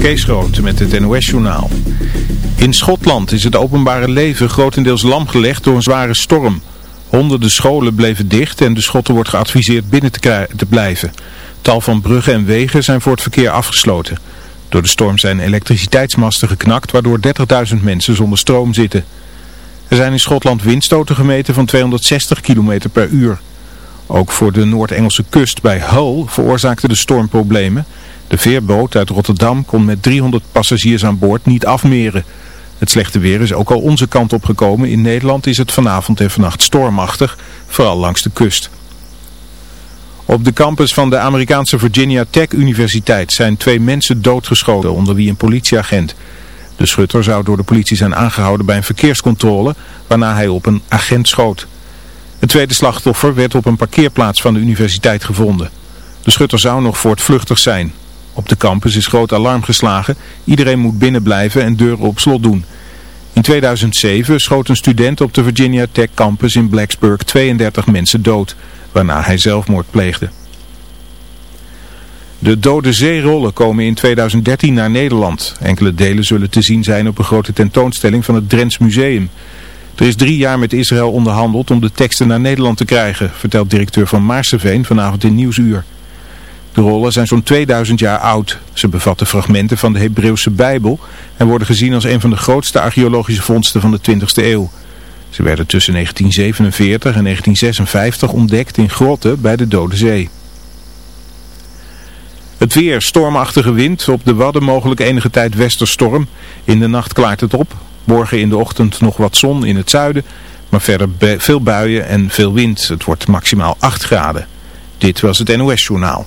Kees Groot met het NOS-journaal. In Schotland is het openbare leven grotendeels lamgelegd door een zware storm. Honderden scholen bleven dicht en de Schotten wordt geadviseerd binnen te, te blijven. Tal van bruggen en wegen zijn voor het verkeer afgesloten. Door de storm zijn elektriciteitsmasten geknakt waardoor 30.000 mensen zonder stroom zitten. Er zijn in Schotland windstoten gemeten van 260 km per uur. Ook voor de Noord-Engelse kust bij Hull veroorzaakte de storm problemen... De veerboot uit Rotterdam kon met 300 passagiers aan boord niet afmeren. Het slechte weer is ook al onze kant op gekomen. In Nederland is het vanavond en vannacht stormachtig, vooral langs de kust. Op de campus van de Amerikaanse Virginia Tech Universiteit zijn twee mensen doodgeschoten, onder wie een politieagent. De schutter zou door de politie zijn aangehouden bij een verkeerscontrole, waarna hij op een agent schoot. Het tweede slachtoffer werd op een parkeerplaats van de universiteit gevonden. De schutter zou nog voortvluchtig zijn. Op de campus is groot alarm geslagen. Iedereen moet binnen blijven en deuren op slot doen. In 2007 schoot een student op de Virginia Tech campus in Blacksburg 32 mensen dood, waarna hij zelfmoord pleegde. De dode zeerollen komen in 2013 naar Nederland. Enkele delen zullen te zien zijn op een grote tentoonstelling van het Drents Museum. Er is drie jaar met Israël onderhandeld om de teksten naar Nederland te krijgen, vertelt directeur van Maarseveen vanavond in Nieuwsuur. De rollen zijn zo'n 2000 jaar oud. Ze bevatten fragmenten van de Hebreeuwse Bijbel en worden gezien als een van de grootste archeologische vondsten van de 20e eeuw. Ze werden tussen 1947 en 1956 ontdekt in grotten bij de Dode Zee. Het weer, stormachtige wind, op de Wadden mogelijk enige tijd westerstorm. In de nacht klaart het op. Morgen in de ochtend nog wat zon in het zuiden, maar verder veel buien en veel wind. Het wordt maximaal 8 graden. Dit was het NOS Journaal.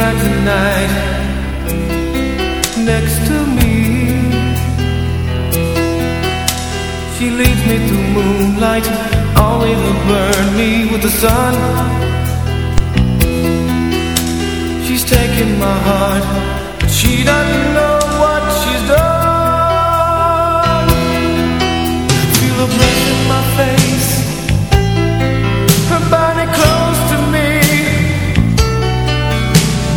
Rides next to me. She leads me through moonlight Only to burn me with the sun. She's taking my heart But she doesn't know what she's done. Feel the breath in my face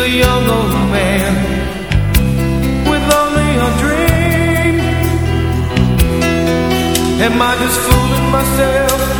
a young old man With only a dream. Am I just fooling myself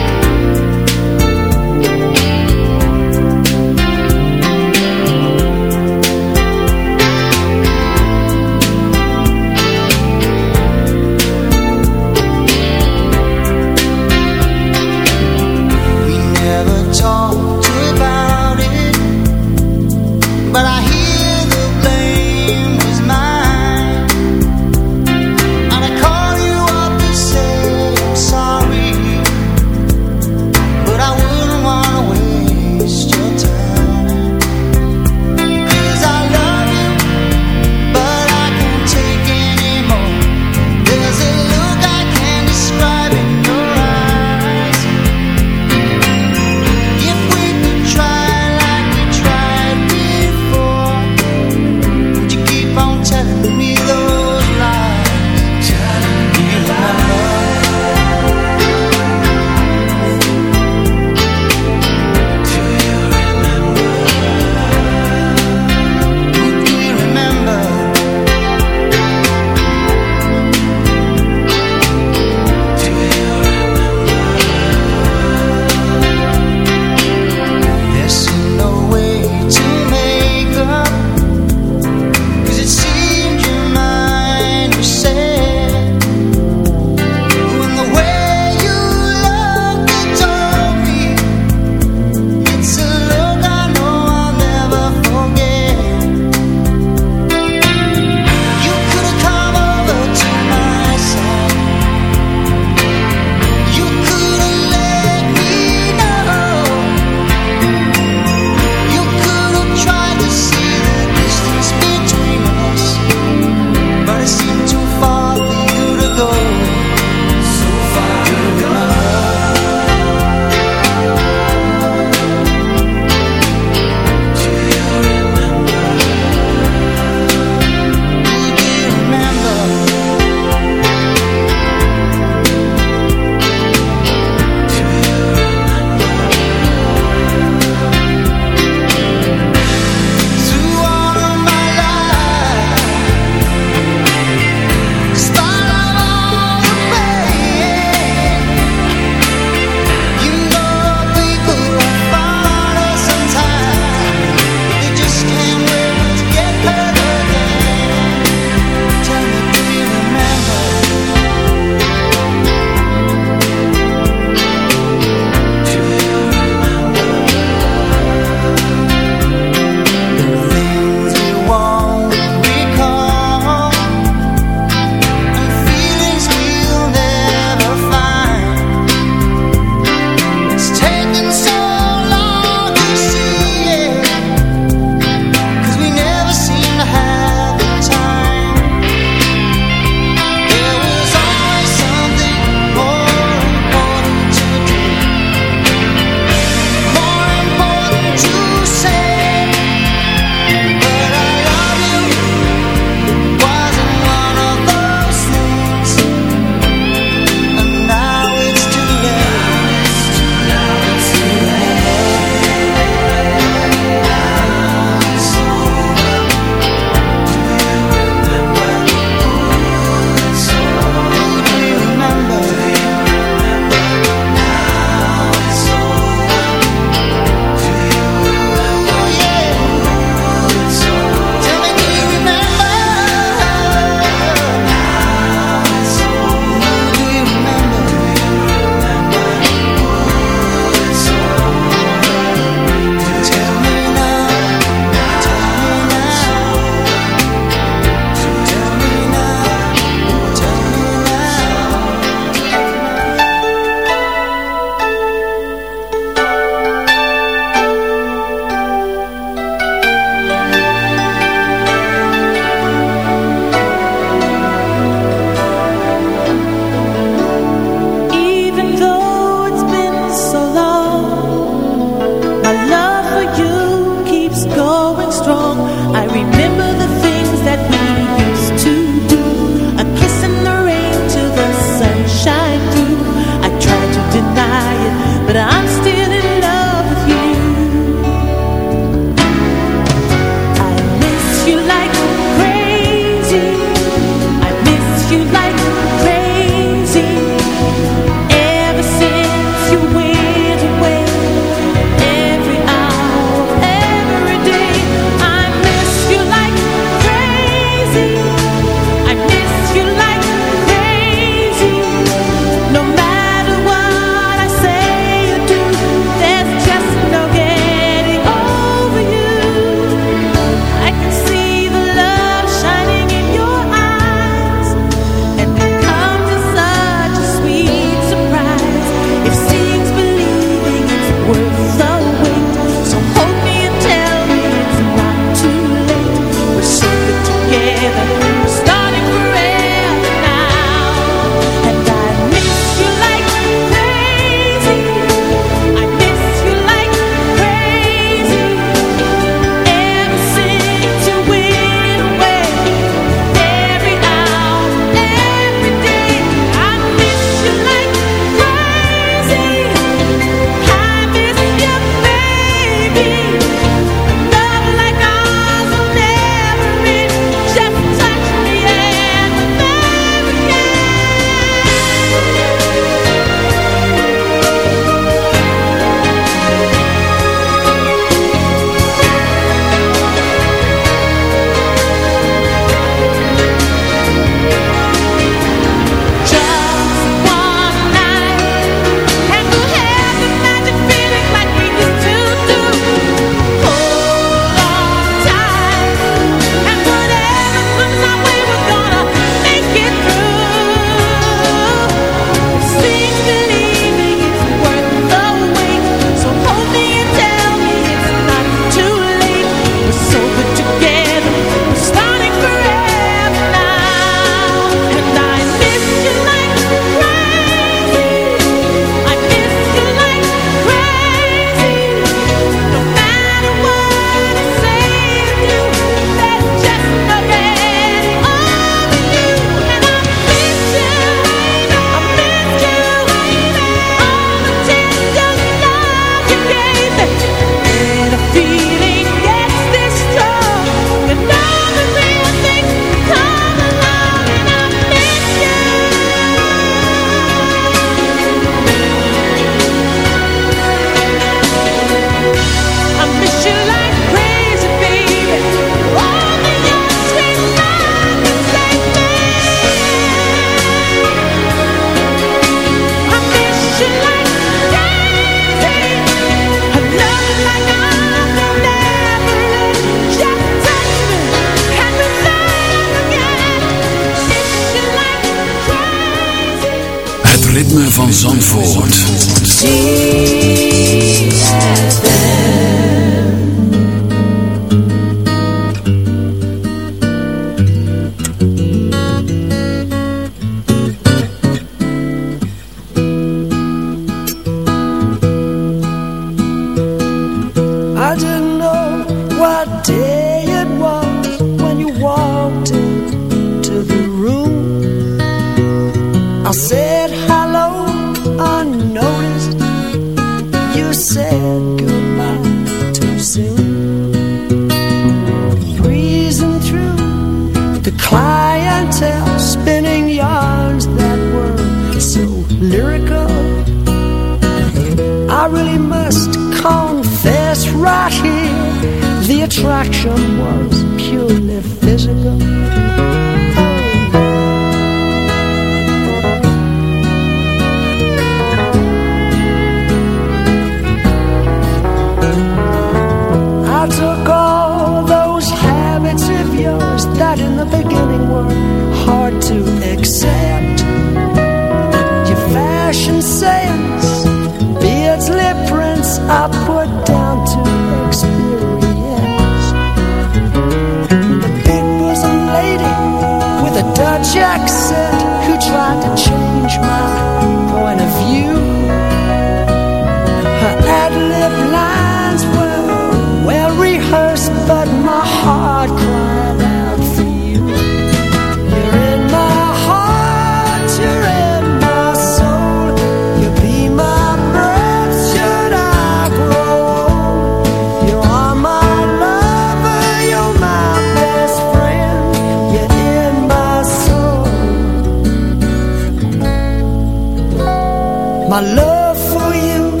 My love for you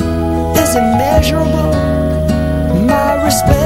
is immeasurable. My respect.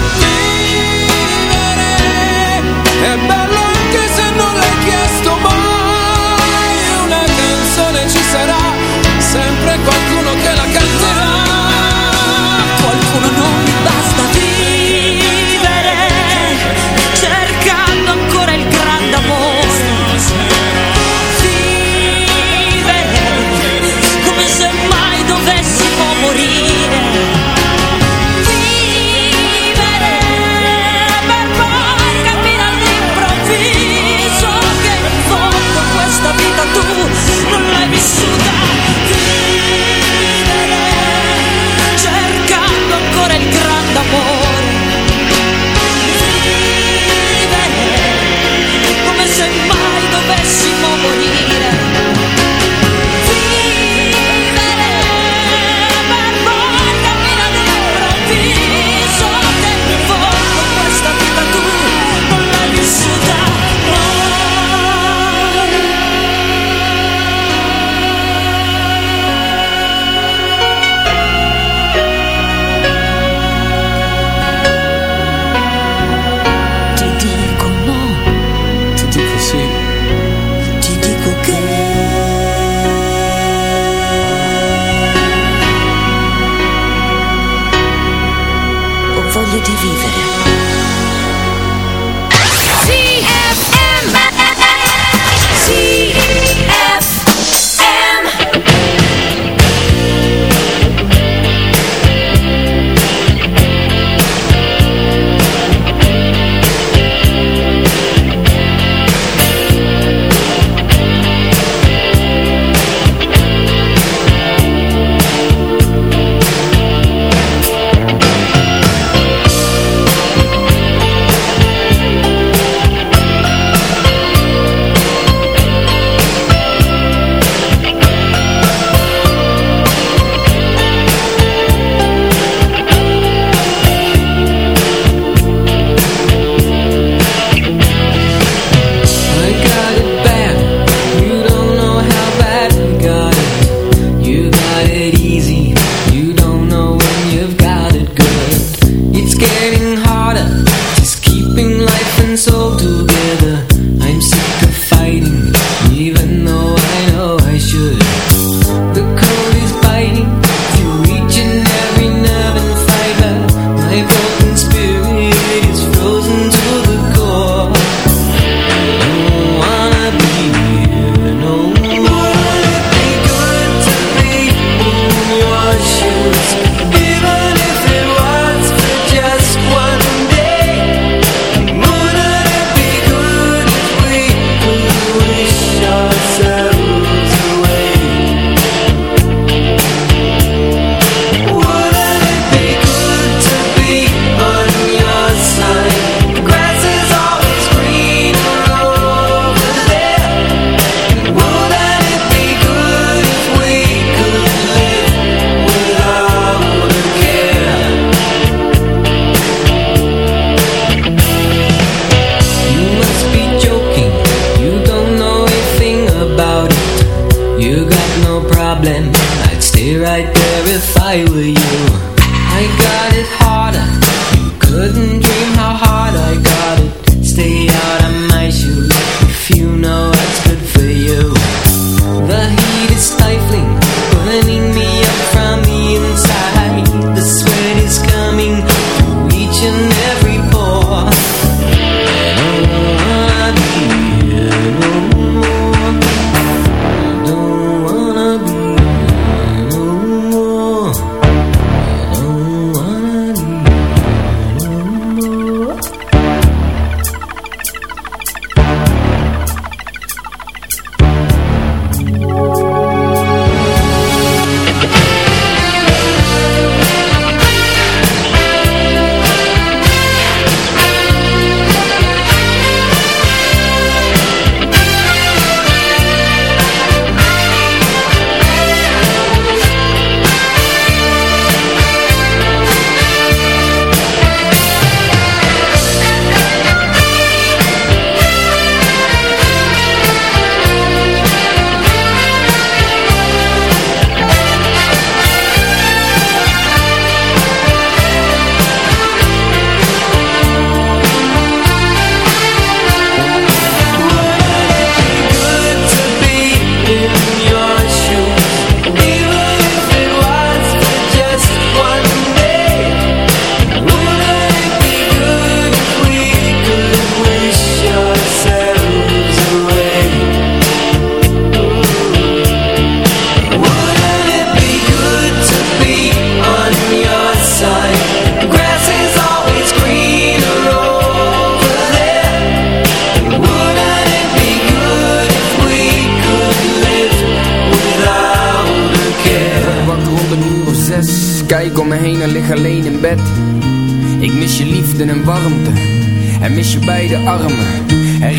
Ci sarà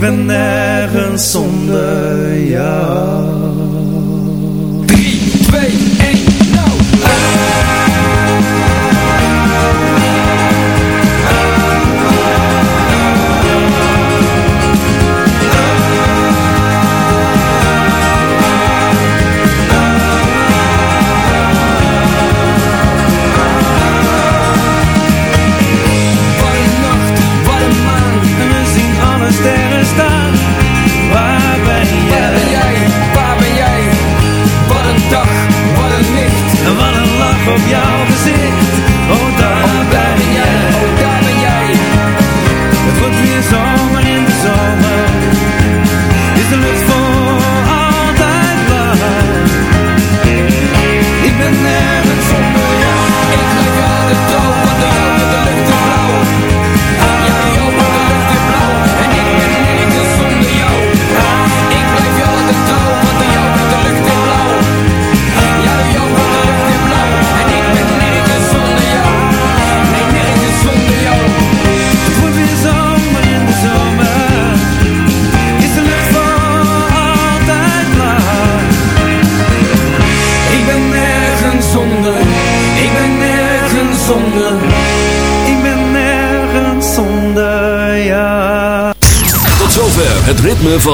Ben nergens zonder jou